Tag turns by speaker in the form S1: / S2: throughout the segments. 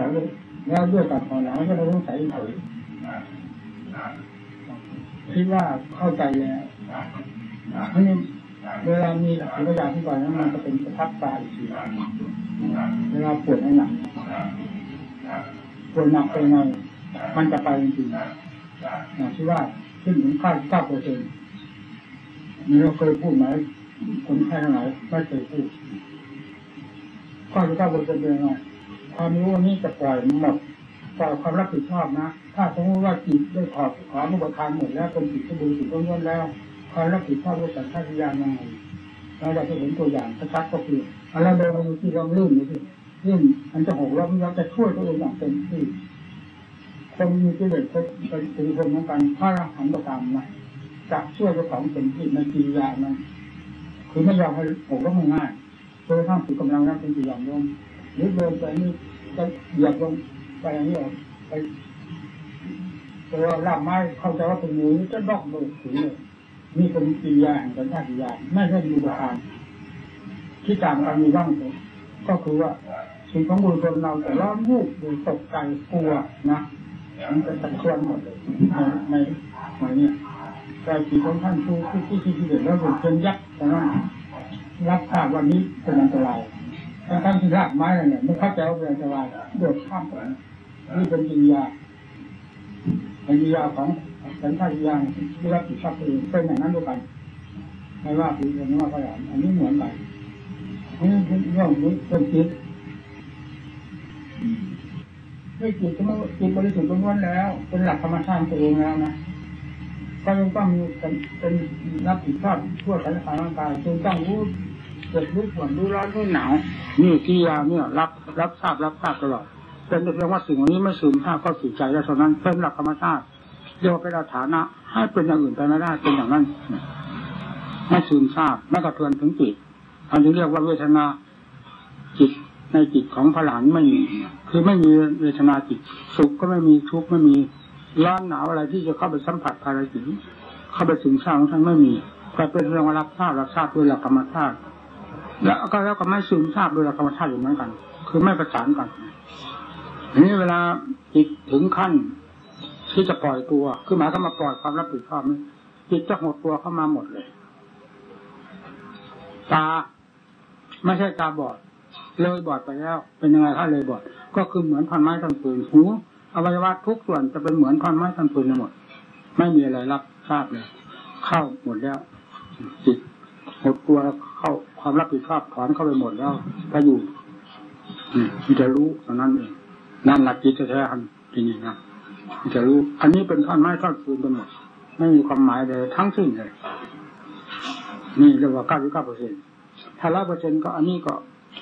S1: สัยแล้วด้วยการภาวนาก็ไม่สงสัยเฉยคิดว่าเข้าใจแล้วอันนี้เวลามีสัญญาที่ก่อนนั้นมันจะเป็นประทับตาอีกทีเวลาปวดหนักปวดหนักเป็นไงมันจะไปจริงๆอย่างที่ว่าขึ้นถึงค่าเก้าเปอร์เซ็นต์นี่เราเคยพูดไหมคนไข้ทั้งหลายไม่เคยพูดข้อที่เก้าเปอร์เซ็นต์เป็นไง ความรู้นี้จะปล่อยหมดปล่อยความรับผิดชอบนะ ถ้าสมมติว่าจิตได้ขอขออนุบทานหมดแล้วเป็นจิตที่บริสุทธิ์ล้วนแล้วความรับผิดชอบด้วยสัญชาตญาณยังไงเราจะเห็นตัวอย่างชัดก็คืออะไรเดินมาที่เราลื่นนี่สิลื่นมันจะหกล้มเราจะช่วยตัวเองอย่างเต็มที่คนมีกิเลสเป็เป็นคนเหมือนกันถ้าเราหันประตามนะจะช่วยเจ้าของเต็มที่ในกิริยานั้นคือไม่ยอมให้หกล้มง่ายจนกระทั่งถึงกำลังนั้นเป็นกิยอมล้ม หรือเดินไปนี่จะเหยียบลงไปอย่างนี้ไปตัวลาบไม้เข้าใจว่าเป็นงูจะดอกเลยถึงเลยนี่เป็นกิริยาแห่งสัญชาตญาณไม่ใช่มีประการที่ต่างกันมีบ้างก็คือว่าสิ่งของบุญชนเราแต่ร้อนวูบหรือตกใจกลัวนะมันจะสั่นคลอนหมดเลยในในเนี่ยแต่สิ่งของท่านผู้ที่ที่ที่เด็ดแล้วหลุดเป็นยักษ์นั้นรับทราบวันนี้เป็นอันตราย ถ้าท่านที่รากไม้เนี่ยไม่เข้าใจว่าเป็นอันตรายโดดข้ามไปนี่เป็นกิริยากิริยาของสัญชาตญาที่รับผิดชอบเองเป็นอย่างนั้นด้วยกันไม่ว่าผีไม่ว่าพยานอันนี้เหมือนกันนี่เป็นเรื่องนี้เป็นจิตไม่จิตก็ไม่จิตบริสุทธิ์ล้วนแล้ว เป็นหลักธรรมชาติตัวเองแล้วนะก็ยังต้องมีเป็นรับผิดชอบทั่วสารร่างกายจึงต้องรู้ เกิดรู้ฝนรู้ร้อนรู้หนาวนี่ที่ยาเนี่ยรับรับทราบรับทราบตลอดเป็นเพียงว่าสิ่งนี้ไม่ซึมซาบก็สู่ใจแล้วเท่านั้นเป็นหลักธรรมชาติเรียกว่าเป็นฐานะ ให้เป็นอย่างอื่นไปไม่ได้เป็นอย่างนั้นไม่ซึมซาบไม่กระเทือนถึงจิตอันนี้เรียกว่าเวทนาจิตในจิตของพระหลานไม่มี คือไม่มีเวทนาจิต สุขก็ไม่มีทุกข์ไม่มีร้อนหนาวอะไรที่จะเข้าไปสัมผัสภายในจิตเข้าไปถึงสร้างท่านไม่มีก็เป็นเรื่องรับทราบรับทราบด้วยหลักธรรมชาติ แล้วก็แล้วก็ไม่ซึมทราบด้วยกธรรมชาติอยู่เหมือนกัน คือไม่ประสานกันทีนี้เวลาจิตถึงขั้นที่จะปล่อยตัว คือหมายก็มาปล่อยความรับผิดชอบนี่จิตจะหดตัวเข้ามาหมดเลย ตาไม่ใช่ตาบอด เลยบอดไปแล้ว เป็นยังไงถ้าเลยบอด ก็คือเหมือนพันไม้ทันปืนหูอวัยวะทุกส่วนจะเป็นเหมือนพันไม้ทันปืนหมด ไม่มีอะไรรับทราบเลย เข้าหมดแล้วจิต หดตัวเข้าความรับผิดชอบถอนเข้าไปหมดแล้วไปอยู่มันจะรู้ตอนนั้นเองนั่นหลักจิตแท้ๆจริงๆนะจะรู้ อันนี้เป็นท่อนไม้ท่อนฟืนไปหมดไม่มีความหมายเลยทั้งสิ้นเลยนี่เรียกว่าเก้าสิบเก้าเปอร์เซ็นต์ถ้าร้อยเปอร์เซ็นต์ก็อันนี้ก็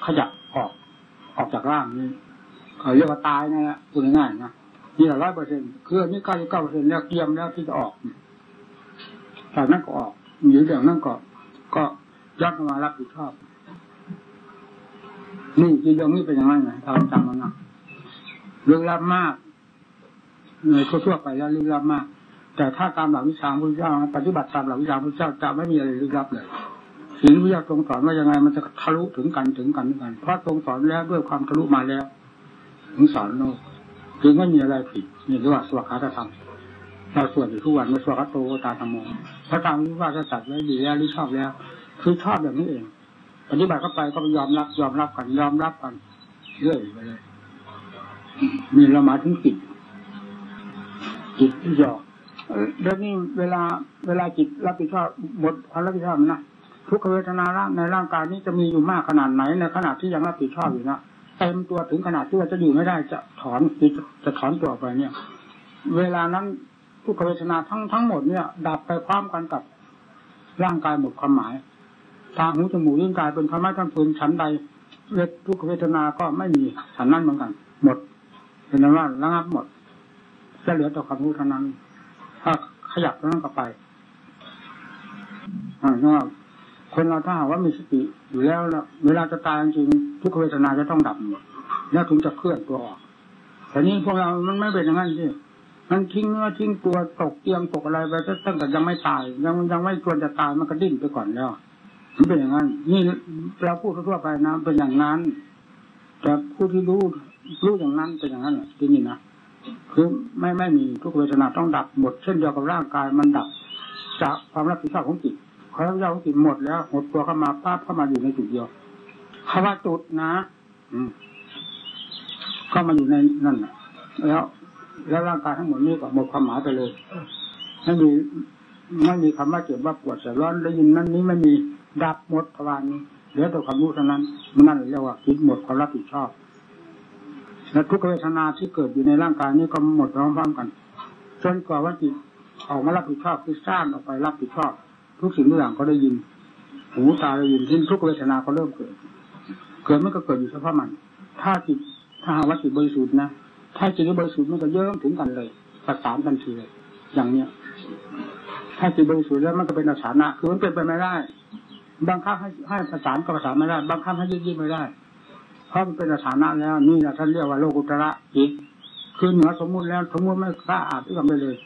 S1: ขยับออกออกจากร่างนี้เขาเรียกว่าตายนั่นแหละพูดง่ายๆนะนี่ร้อยเปอร์เซ็นต์คืออันนี้เก้าสิบเก้าเปอร์เซ็นต์แล้วเตรียมแล้วที่จะออกจากนั้นก็ออกหรืออย่างนั้นก็ ก็ยัดมารับผิดชอบ นี่จียงนี่เป็นอย่างไรไงเราจำมันนะลึกลับมากในทั่วไปแล้วลึกลับมาก แต่ถ้าตามหลักวิชาพระเจ้าปฏิบัติตามหลักวิชาพระเจ้าจะไม่มีอะไรลึกลับเลยสิ่งที่พระเจ้าทรงสอนว่ายังไงมันจะทะลุถึงกันถึงกันถึงกัน เพราะทรงสอนแล้วด้วยความทะลุมาแล้ว ถึงสอนโลกจึงไม่มีอะไรผิดนี่เรียกว่าสวัสดิธรรมเราสวดอยู่ทุกวันมาสวดโตตาธรรมโม พระธรรมที่ว่าจะสัตว์ไว้ดีแล้วหรือชอบแล้ว คือชอบแบบนี้เอง ปฏิบัติเข้าไปก็ยอมรับ ยอมรับกันยอมรับกันเรื่อยไปเลยมีเรามาถึงจิตจิตที่ยอมเดี๋ยวนี้เวลาเวลาจิตรับผิดชอบหมดความรับผิดชอบนะทุกขเวทนาในร่างกายนี้จะมีอยู่มากขนาดไหนในขณะที่ยังรับผิดชอบอยู่นะเต็มตัวถึงขนาดที่ว่าจะอยู่ไม่ได้จะถอนจะถอนตัวไปเนี่ย เวลานั้น ทุกขเวทนาทั้งทั้งหมดเนี่ย ดับไปพร้อมกันกับร่างกายหมดความหมายตางหูจมูกลิ้นกายเป็นธรรมะทั้งพื้นชั้นใดเวททุกขเวทนาก็ไม่มีฉันนั้นเหมือนกัน หมดเป็นนั้นว่าระงับหมดจะเหลือแต่ความรู้เท่านั้น ถ้าขยับตรงนั้นก็ไปอ่าว่าคนเราถ้าหากว่ามีสติอยู่แล้วแล้วเวลาจะตายจริงทุกขเวทนาจะต้องดับหมดแล้วถึงจะเคลื่อนตัวออกแต่นี้พวกเรามันไม่เป็นอย่างนั้นที่ มันทิ้งเนื้อทิ้งตัวตกเตียงตกอะไรไปตั้งแต่ยังไม่ตาย ยังยังไม่ควรจะตายมันก็ดิ้นไปก่อนแล้วมันเป็นอย่างนั้น นี่เราพูดทั่วไปนะเป็นอย่างนั้นแต่ผู้ที่รู้รู้อย่างนั้นเป็นอย่างนั้นที่นี่นะคือไม่ไม่มีทุกเวทนาต้องดับหมดเช่นเดียวกับร่างกายมันดับจากความรับผิดชอบของจิตความรับผิดชอบของจิตหมดแล้วหมดตัวเข้ามาป้าเข้ามาอยู่ในจุดเดียวคำว่าจุดนะ อืมเข้ามาอยู่ในนั่นแล้ว แล้วร่างกายทั้งหมดนี้ก็หมดความหมายไปเลยไม่มีไม่มีคำว่าเจ็บว่าปวดแสบร้อนได้ยินนั้นนี้ไม่มีดับหมดทวารนี้เหลือแต่ความรู้เท่านั้นมันนั่นเรียกว่าจิตหมดความรับผิดชอบและทุกเวทนาที่เกิดอยู่ในร่างกายนี้ก็หมดพร้อมๆกันจนกว่าว่าจิตออกมารับผิดชอบคือสร้างออกไปรับผิดชอบ ทุกสิ่งทุกอย่างก็ได้ยิน หูตาได้ยินที่ทุกเวทนาก็เริ่มเกิด เกิดมันก็เกิดอยู่เฉพาะมัน ถ้าจิตถ้าหาว่าจิตบริสุทธิ์นะ ถ้าจิตบริสุทธิ์มันก็เยิ้มถึงกันเลยประสานกันทีเลย อย่างเนี้ย ถ้าจิตบริสุทธิ์แล้วมันก็เป็นอาสานะคือมันเป็นไปไม่ได้ บางครั้งให้ให้ประสานก็ประสานไม่ได้ บางครั้งให้ยืดยืดไม่ได้ เพราะมันเป็นอาสานะแล้ว นี่แหละท่านเรียกว่าโลกุตระจิตคือเหนือสมมุติแล้วสมมุติไม่กล้าอาจที่ทำได้เลย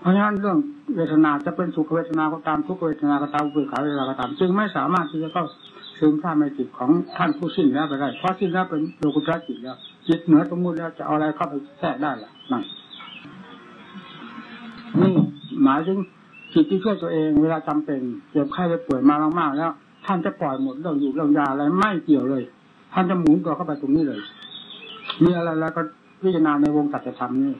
S1: เพราะฉะนั้นเรื่องเวทนาจะเป็นสุขเวทนาก็ตามทุกเวทนาก็ตามอุเบกขาเวทนาก็ตามจึงไม่สามารถที่จะเข้าซึมซาบในจิตของท่านผู้สิ้นแล้วไปได้เพราะสิ้นแล้วเป็นโลกุตระจิตแล้ว จิตเหนือสมมุติแล้วจะเอาอะไรเข้าไปแทรกได้ล่ะนั่นนี่หมายถึงจิตที่ช่วยตัวเองเวลาจำเป็นเจ็บไข้ได้ป่วยมามากๆแล้ว ท่านจะปล่อยหมดเรื่องอยู่เรื่องยาอะไรไม่เกี่ยวเลย ท่านจะหมุนตัวเข้าไปตรงนี้เลย มีอะไรแล้วก็พิจารณาในวงตัดธรรมนี่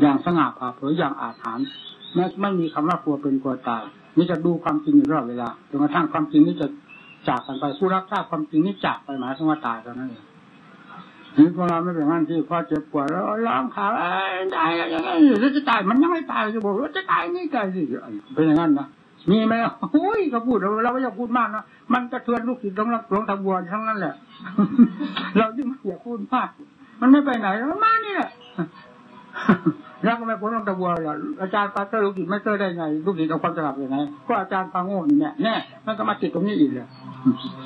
S1: อย่างสง่าผ่าเผยอย่างอาถรรพ์ไม่ไม่มีคำว่ากลัวเป็นกลัวตายนี่จะดูความจริงอยู่ตลอดเวลาจนกระทั่งความจริงนี่จะจากกันไปผู้รับทราบความจริงนี่จากไปหมายถึงว่าตายเท่านั้นเอง นี่พวกเราไม่เป็นงั้นที่พอเจ็บปวดแล้วร้องข่าวตายแล้วยังได้จะตายมันยังไม่ตายจะบอกว่าจะตายนี่ตายสิเป็นอย่างนั้นนะมีไหมโอ้ยก็พูดเราไม่อยากพูดมากนะมันกระเทือนลูกศิษย์ของหลวงตาบัวทั้งนั้นแหละ เราจึงไม่อยากพูดมากมันไม่ไปไหนมันมานี่แหละแล้วก็ไม่พ้นหลวงตาบัวหรอกอาจารย์ปาเตอร์ลูกศิษย์ไม่เจอได้ไง ลูกศิษย์เอาความสลับยังไงก็อาจารย์ปาโง่นี่แน่แน่มันก็มาติดตรงนี้อีกเลย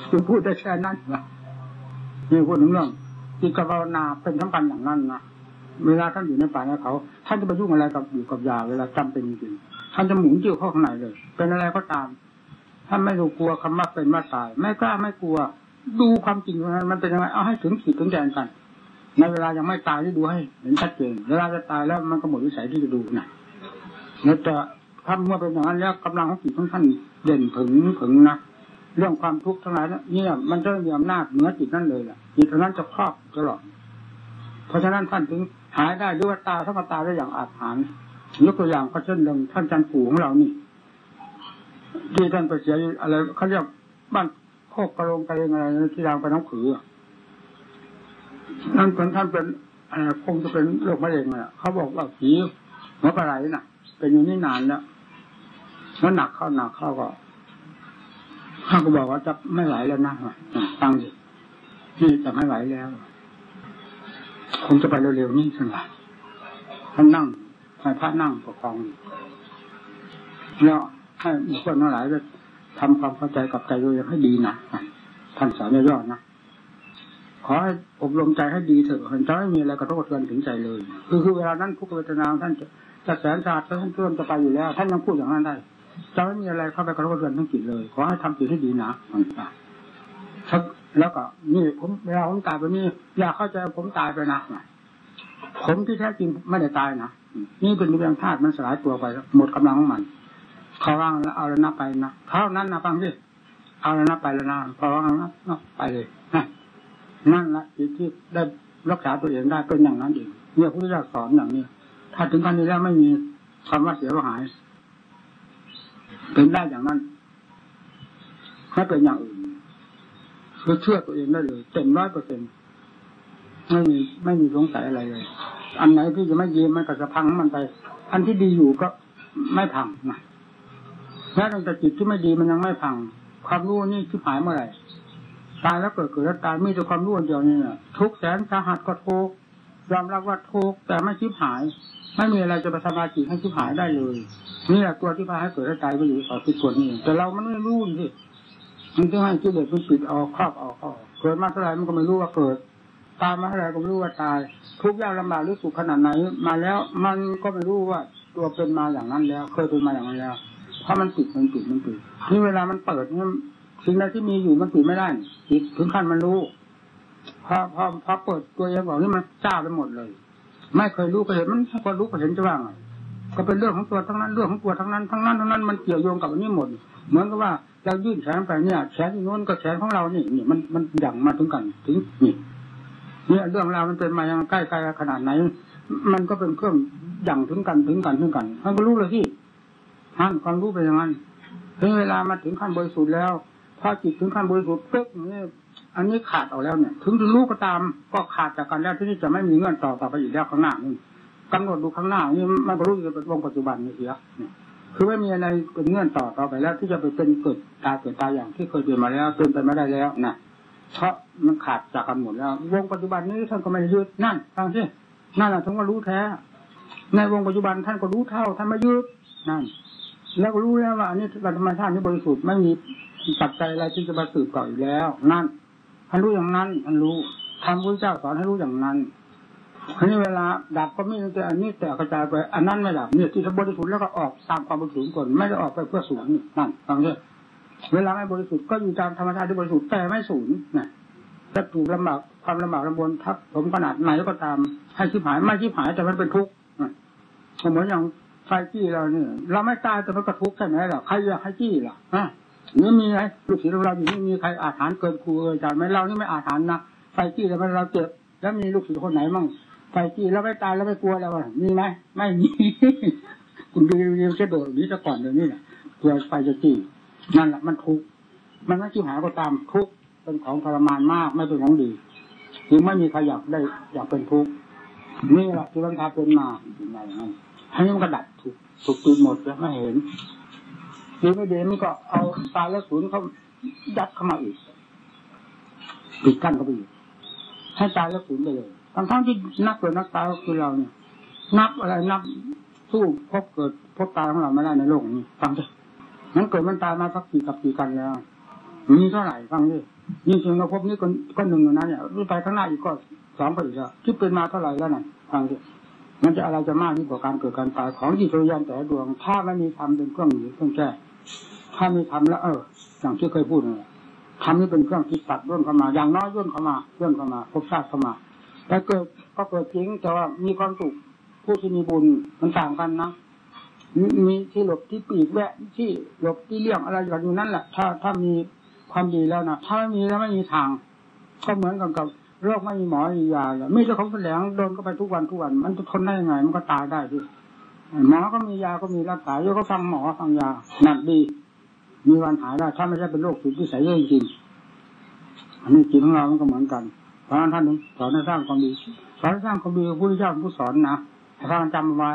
S1: คุณพูดได้แค่นั้นนะนี่พูดถึงเรื่อง จิตกับภาวนาเป็นสำคัญอย่างนั้นนะเวลาท่านอยู่ในป่าในเขาท่านจะไปยุ่งอะไรกับอยู่กับยาเวลาจำเป็นจริงท่านจะหมุนจิ้วเข้าข้างในเลย เป็นอะไรก็ตามท่านไม่ดูกลัวคำว่าเป็นว่าตาย ไม่กล้าไม่กลัว ดูความจริงนั้นมันเป็นยังไงเอาให้ถึงขีดถึงแดนกันในเวลายังไม่ตายที่ดูให้เห็นชัดเจนเวลาจะตายแล้วมันก็หมดวิสัยที่จะดูนะแล้วจะทำเมื่อเป็นอย่างนั้นแล้วกำลังของจิตของท่านเด่นถึงถึงนะ เรื่องความทุกข์ทั้งหลายเนี่ยมันจะมีอำนาจเหนือจิตนั่นเลยแหละจิตนั้นจะครอบตลอด เพราะฉะนั้นท่านถึงหายได้ด้วยตาถ้ามตาได้อย่างอาถรรพ์ยกตัวอย่างก็เช่นเดิมท่านจันปู่ของเรานี่ที่ท่านไปเสียอะไรเขาเรียกบ้านโคกกระโรงกระเรงอะไรที่เราไปน้องผือนั่นเป็นท่านเป็นคงจะเป็นโรคมะเร็งอะเขาบอกว่าผีหัวปลาไหลน่ะ เป็นอยู่นี่นานแล้วแล้วหนักเข้าหนักเข้าก็ ข้าก็บอกว่าจะไม่ไหวแล้วนะตั้งสินี่จะไม่ไหวแล้วคงจะไปเร็วๆนี่สินะท่านนั่งให้พระนั่งประคองแล้วให้บุคคลทั้งหลายจะทำความเข้าใจกับใจตัวเองให้ดีนะท่านสอนย่อๆนะขอให้อบรมใจให้ดีเถอะจะไม่มีอะไรกระทบกระเทือนถึงใจเลย คือคือเวลานั้นทุกเวทนาท่านจะจะแสนสาหัสท่านเริ่มจะไปอยู่แล้ว ท่านยังพูดอย่างนั้นได้ จะไม่มีอะไรเข้าไปกระทบกระเทือนทั้งจิตเลย ขอให้ทำจิตให้ดีนะแล้วก็นี่ผมเวลาผมตายไปนี่อยากเข้าใจผมตายไปนะผมที่แท้จริงไม่ได้ตายนะนี่เป็นเรื่องธาตุมันสลายตัวไปหมดกำลังของมันเขาว่างแล้วเอาแล้วนับไปนะเท่านั้นนะฟังสิเอาแล้วนับไปแล้วนะพอว่างนับนับไปเลยนะนั่นละจิตที่ได้รักษาตัวเองได้เป็นอย่างนั้นเองเนี่ยพระพุทธเจ้าสอนอย่างนี้ ถ้าถึงขั้นนี้แล้วไม่มีคำว่าเสียหาย เป็นได้อย่างนั้นไม่เป็นอย่างอื่นคือเชื่อตัวเองได้เลยเต็มร้อยเปอร์เซ็นไม่มีไม่มีสงสัยอะไรเลย อันไหนที่จะไม่เยี่ยมมันก็จะพังมันไป อันที่ดีอยู่ก็ไม่พังนะแม้แต่จิตที่ไม่ดีมันยังไม่พัง ความรู้นี่ชิบหายเมื่อไหร่ตายแล้วเกิดเกิดแล้วตายมีแต่ความรู้เดียวนี่ทุกแสนสาหัสก็ทุกยอมรับว่าทุกแต่ไม่ชิบหาย ไม่มีอะไรจะไปทำลายจิตให้ชิบหายได้เลย นี่แหละตัวที่พาให้เกิดและตายไปอยู่ต่อที่ตัวนี้แต่เรามันไม่รู้สิมันจะให้กิเลสมันปิดออกครอบออกเขาเกิดมาเท่าไรมันก็ไม่รู้ว่าเกิด ตายมาเท่าไรก็ไม่รู้ว่าตาย ทุกยากลำบากหรือสุขขนาดไหน มาแล้วมันก็ไม่รู้ว่าตัวเป็นมาอย่างนั้นแล้ว เคยเป็นมาอย่างนั้นแล้วเพราะมันปิดมันปิดมันปิดนี่เวลามันเปิดนี่สิ่งใดที่มีอยู่มันปิดไม่ได้ปิดถึงขั้นมันรู้พอพอพอเปิดตัวเองบอกนี่มันจ้าไปหมดเลย ไม่เคยรู้ก็เห็นมันพอรู้ก็เห็นจะว่าไง ก็เป็นเรื่องของตัวทั้งนั้นเรื่องของตัวทั้งนั้นทั้งนั้นทั้งนั้นมันเกี่ยวโยงกับอันนี้หมด เหมือนกับว่าเรายื่นแขนไปเนี่ยแขนโน้นก็แขนของเรานี่นี่มันมันอย่งมาถึงกันถึงนี่เนี่ยเรื่องราวมันเป็นมายังใกล้ใกล้ขนาดไหน มันก็เป็นเครื่องอย่งถึงกันถึงกันถึงกันท่านก็รู้เลยที่ท่านความรู้เป็นอย่างนั้นถึงเวลามาถึงขั้นบริสุทธิ์แล้วพอจิตถึงขั้นบริสุทธิ์ปึ๊บนี่อันนี้ขาดออกแล้วเนี่ย ถึงรู้ก็ตามก็ขาดจากกันแล้วที่นี่จะไม่มีเงื่อนต่อต่อไปอีกแล้วข้างหน้านี่ กำหนดดูข้างหน้านี่มันก็รู้จะเป็นวงปัจจุบันนี่เสียคือไม่มีอะไรเป็นเงื่อนต่อต่อไปแล้ว ที่จะไปเป็นเกิดตายเกิดตายอย่างที่เคยเป็นมาแล้วเป็นไปไม่ได้แล้วนะเพราะมันขาดจากกันหมดแล้ว วงปัจจุบันนี้ท่านก็ไม่ยึดนั่นฟังสินั่นแหละท่านก็รู้แท้ ในวงปัจจุบันท่านก็รู้เท่าท่านไม่ยึดนั่น แล้วก็รู้แล้วว่าอันนี้ธรรมชาตินี้บริสุทธิ์ไม่มีปัจจัยอะไรที่จะมาสืบต่ออีกแล้ว นั่นท่านรู้อย่างนั้นท่านรู้ทำพระเจ้าสอนให้รู้อย่างนั้น ทีนี้เวลาดับก็ไม่แต่อันนี้แต่กระจายไปอันนั้นไม่ดับเนี่ยที่บริสุทธิ์แล้วก็ออกตามความบริสุทธิ์ก่อนไม่ได้ออกไปเพื่อสูญนั่นฟังเถอะเวลาไม่บริสุทธิ์ก็อยู่ตามธรรมชาติที่บริสุทธิ์แต่ไม่สูญนะจะถูกลำบากความลำบากลำบนทับผมขนาดไหนก็ตามให้ชิบหายไม่ชิบหายแต่มันเป็นทุกข์เหมือนอย่างไฟจี้เราเนี่ย เราไม่ตายแต่มันก็ทุกข์ใช่ไหมล่ะใครอยากให้จี้ล่ะอะนี่มีไงลูกศิษย์เราอยู่นี่มีใครอาถรรพ์เกินครูอาจานไหมเรานี่ไม่อาถรรพ์นะไฟจี้แล้วเราเจ็บแล้วมีลูกศิษย์คนไหนมั่ง ไฟจี้แล้วไม่ตายแล้วไม่กลัวแล้วมีไหมไม่มีคุณดูรีวิวจะโดดนี้จะก่อนเดี๋ยวนี้แหละตัวไฟจะจี้นั่นแหละมันทุกข์มันไม่ชิบหายก็ตามทุกข์เป็นของทรมานมากไม่เป็นของดีจึงไม่มีใครอยากได้อยากเป็นทุกข์นี่แหละที่รังคาเป็นมาอะไรนั้นให้มันกระดับถูกถูกปิดหมดแล้วไม่เห็นดีไม่ดีมันก็เอาตายแล้วศูนย์เขายัดเข้ามาอีกปิดกั้นเข้าไปอีกให้ตายแล้วศูนย์ไปเลย ทั้งทั้งที่นักเกิดนักตายก็คือเราเนี่ย นับอะไรนับสู้พบเกิดพบตายของเราไม่ได้ในโลกนี้ฟังดินั้นเกิดมันตายมาสักกี่กับกี่กันแล้ว มีเท่าไหร่ฟังดิยิ่งถึงเราพบนี้ก็หนึ่งอยู่นั้นเนี่ยไปข้างหน้าอีกก็สองไปอีกแล้วที่เป็นมาเท่าไหร่แล้วน่ะฟังดิมันจะอะไรจะมากยิ่งกว่าการเกิดการตายของจิตวิญญาณแต่ดวง ถ้าไม่มีธรรมเป็นเครื่องหนีเครื่องแก้ถ้ามีธรรมแล้ว เอออย่างที่เคยพูดเลยธรรมนี่เป็นเครื่องที่ตัดย่นเข้ามา อย่างน้อยย่นเข้ามาย่นเข้ามาพบชาติเข้ามา แต่เกิดก็เกิดจริงแต่ว่ามีความสุขผู้ที่มีบุญมันต่างกันนะมีที่หลบที่ปีกแวะที่หลบที่เลี่ยงอะไรอยู่นั้นแหละ ถ้าถ้ามีความดีแล้วนะถ้าไม่มีแล้วไม่มีทาง ก็เหมือนกับกับโรคไม่มีหมอมียาเลยไม่ใช่ของแสลงโดนก็ไปทุกวันทุกวัน มันจะทนได้ยังไง มันก็ตายได้ดิหมอก็มียาก็มีรักษาโยก็ฟังหมอฟังยาหนักดี มีวันหายได้ถ้าไม่ใช่เป็นโรคสุดที่ใส่เยอะจริงอันนี้จิตของเรามันก็เหมือนกัน เพราะนั่นท่านสอนให้สร้างความดีสอนสร้างความดีพระพุทธเจ้าผู้สอนนะถ้าจำไว้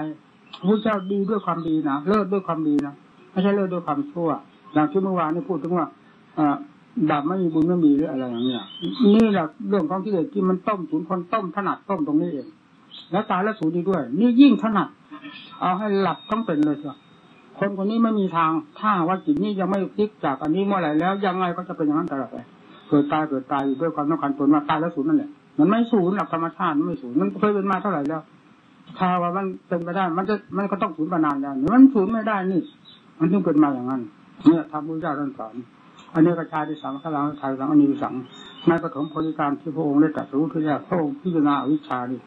S1: พระพุทธเจ้าดีด้วยความดีนะเลิศด้วยความดีนะไม่ใช่เลิศด้วยความชั่วอย่างที่เมื่อวานนี้พูดถึงว่าบาปไม่มีบุญไม่มีหรืออะไรอย่างเงี้ยนี่แหละเรื่องของที่เด็กที่มันต้มถุนย์คนต้มถนัดต้มตรงนี้เอง แล้วตายแล้วสูญดีด้วย นี่ยิ่งถนัด เอาให้หลับต้องเป็นเลยสิคนคนนี้ไม่มีทางถ้าว่าจิตนี้ยังไม่พลิกจากอันนี้เมื่อไหร่แล้วยังไงก็จะเป็นอย่างนั้นตลอดไป กิดตายเกิดตายอยู่ด้วยความต้องการตนว่าตายแล้วสูญนั่นแหละมันไม่สูญหลักธรรมชาติมันไม่สูญมันเคยเป็นมาเท่าไหร่แล้วถ้าว่ามันเป็นไปได้มันจะมันก็ต้องสูญมานานแล้วมันสูญไม่ได้นี่ มันต้องเป็นมาอย่างนั้นเนี่ยทำบุญเจ้าท่านสอนอันนี้กระชายที่สังขลังชายสังอันนี้สังในปฐมโพธิการที่พระองค์ได้ตรัสรู้ที่แรกพระองค์พิจารณาวิชาดิ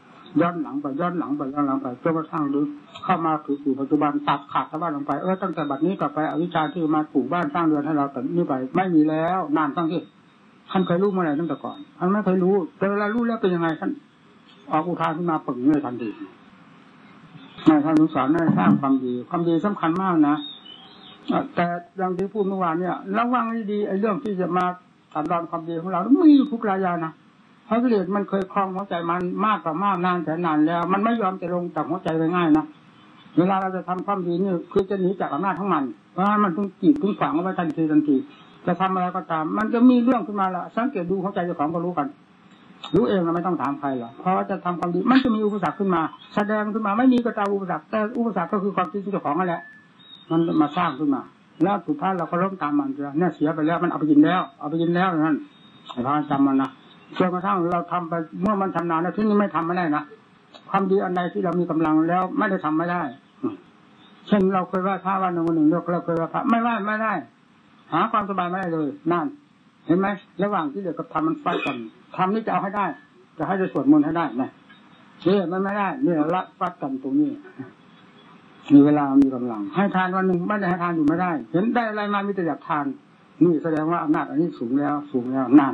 S1: ย้อนหลังไปย้อนหลังไปย้อนหลังไปจนกระทั่งรู้เข้ามาถึงสู่ปัจจุบันตัดขาดสะบ้านลงไปเออตั้งแต่บัดนี้ต่อไปอวิชชาที่มาปลูกบ้านสร้างเรือนให้เราแต่นี้ไปไม่มีแล้วนานตั้งที่ ท่านเคยรู้มื่อไหร่ตั้งแต่ก่อนท่านไม่เคยรู้แต่เวลารู้แล้วเป็นยังไงท่านออกอุทานขึ้นมาปึ่งเลยทันทีในท่านสอนให้สร้างความดี ความดีสำคัญมากนะแต่อย่างที่พูดเมื่อวานเนี่ยระวังให้ดีไอ้เรื่องที่จะมาตัดรอนความดีของเราไม่มีทุกรายานะเพราะกิเลสมันเคยคลองหัวใจมันมากกว่ามากนานแสนนานแล้ว มันไม่ยอมจะลงจากหัวใจไปง่ายนะเวลาเราจะทำความดีนี่คือจะหนีจากอำนาจของมันเพราะมันต้องจีบต้องฝังเอาไว้ทันทีทันที จะทำอะไรก็ตาม มันจะมีเรื่องขึ้นมาละสังเกตดูหัวใจเจ้าของก็รู้กัน รู้เองเราไม่ต้องถามใครหรอกเพราะจะทำความดีมันจะมีอุปสรรคขึ้นมา แสดงขึ้นมาไม่มีก็ตามอุปสรรคแต่อุปสรรคก็คือความคิดเจ้าของนั่นแหละ มันมาสร้างขึ้นมา แล้วสุดท้ายเราก็ล้มตามมันจะเนี่ยเสียไปแล้วมันเอาไปกินแล้ว เอาไปกินแล้วนั่นไอ้พาจำมันนะจนกระทั่งเราทำไปเมื่อมันทำนานแล้วที่นี่ไม่ทำไม่ได้นะความดีอันใดที่เรามีกำลังแล้วไม่ได้ทำไม่ได้เช่นเราเคยว่าพระวันหนึ่งวันหนึ่งเราเคยว่าพระไม่ว่าไม่ได้ หาความสบายไม่ได้เลยนั่น เห็นไหมระหว่างที่เด็กกับทำมันไฟกันทำนี่จะเอาให้ได้ จะให้ได้สวดมนต์ให้ได้นะนี่มันไม่ได้นี่ละวัดกันตรงนี้มีเวลามีกำลัง ให้ทานวันหนึ่งไม่ได้ให้ทานอยู่ไม่ได้ เห็นได้อะไรมามีแต่อยากทานนี่แสดงว่าอำนาจอันนี้สูงแล้ว สูงแล้วนาน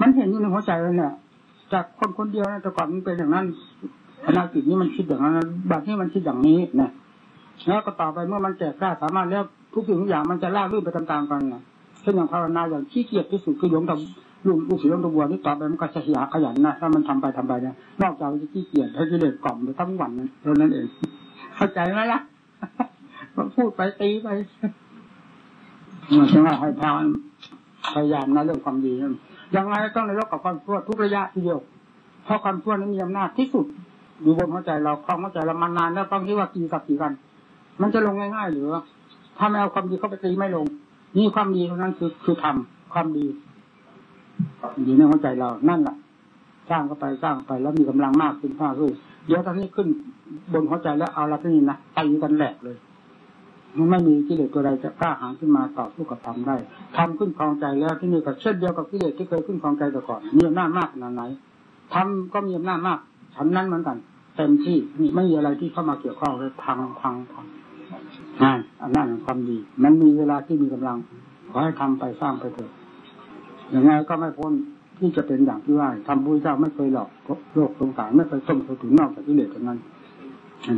S1: มันเห็นอยู่ในหัวใจแล้วเนี่ยจากคนคนเดียวนะแต่ก่อนมันเป็นอย่างนั้นคณะจิตนี้มันคิดอย่างนั้นบางที่มันคิดอย่างนี้นะแล้วก็ต่อไปเมื่อมันแก่กล้าสามารถแล้ว ทุกสิ่งทุกอย่างมันจะล่าลื่นไปตามๆกันนะเช่นอย่างภาวนาอย่างขี้เกียจที่สุดคือหลวงตาลูกลูกศิษย์หลวงตาบัวนี่ต่อไปมันก็จะขยันขยันนะถ้ามันทำไปทำไปเนี่ยนอกจากจะขี้เกียจให้กิเลสกล่อมไปทั้งวันเท่านั้นเอง เข้าใจไหมล่ะพูดไปตีไปมันจะว่าให้พานพยายามนะเรื่องความดียังไงต้องในโลกกับความชั่วทุกระยะทีเดียวเพราะความชั่วนั้นมีอำนาจที่สุดอยู่บนหัวใจเราความหัวใจเรามานานแล้วต้องคิดว่ากี่กับกี่กัน มันจะลงง่ายๆหรือ ถ้าไม่เอาความดีเข้าไปตีไม่ลง นี่ความดีเท่านั้นคือคือทำความดีอยู่ในหัวใจเรานั่นแหละสร้างเข้าไปสร้างไปแล้วมีกำลังมากขึ้นมากขึ้นเดี๋ยวตอนนี้ขึ้นบนหัวใจแล้วเอาละที่นี่นะตีกันแหลกเลยมันไม่มีกิเลสตัวใดจะกล้าหาญขึ้นมาต่อสู้กับธรรมได้ทำขึ้นคลองใจแล้วที่นี่ก็เช่นเดียวกับกิเลสที่เคยขึ้นคลองใจแต่ก่อนมีอำนาจมากขนาดไหนทำก็มีอำนาจมากฉันนั้นเหมือนกันเต็มที่นี่ไม่มีอะไรที่เข้ามาเกี่ยวข้องเลยพังพังพัง นั่นอำนาจของความดี มันมีเวลาที่มีกำลัง ขอให้ทำไปสร้างไปเถอะอย่างไงก็ไม่พ้นที่จะเป็นอย่างที่ว่าทำบุญเจ้าไม่เคยหลอกโลกสงสารไม่เคยต้มถึงนอกจากกิเลสเท่านั้น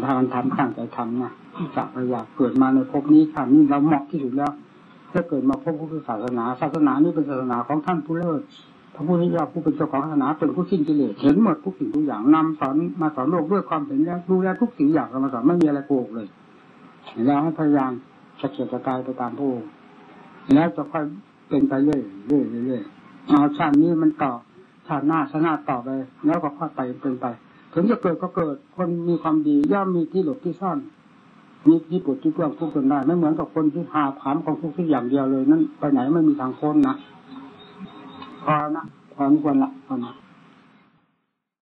S1: ถ้ามันทำตั้งใจทำนะที่จะพยายาเกิดมาในภพนี้ชาตินี้เราเหมาะที่สุดแล้วถ้าเกิดมาพบพุทธศาสนาศาสนานี้เป็นศาสนาของท่านผู้เลิศพระพุทธเจ้าผู้เป็นเจ้าของศาสนาเป็นผู้สิ้นกิเลสเห็นหมดทุกสิ่งทุกอย่างนำสอนมาสอนโลกด้วยความเห็นแล้วดูแลทุกสิ่งอย่างเรามาสอนไม่มีอะไรโกหกเลย เราให้พยายามจะเกียรติกายไปตามผู้แล้วจะค่อยเป็นไปเรื่อยเรื่อยเรื่อยเอาชาตินี้มันต่อชาติหน้าชาติหน้าต่อไปแล้วก็ค่อยไปเป็นไป ถึงจะเกิดก็เกิด คนมีความดีย่อมมีที่หลบที่ซ่อนมีที่ปวดที่เพื่อนทุกข์จนได้ไม่เหมือนกับคนที่หาผามของทุกข์ที่อย่างเดียวเลยนั่นไปไหนไม่มีทางพ้นนะพอนะพอทุกวันละพอนะ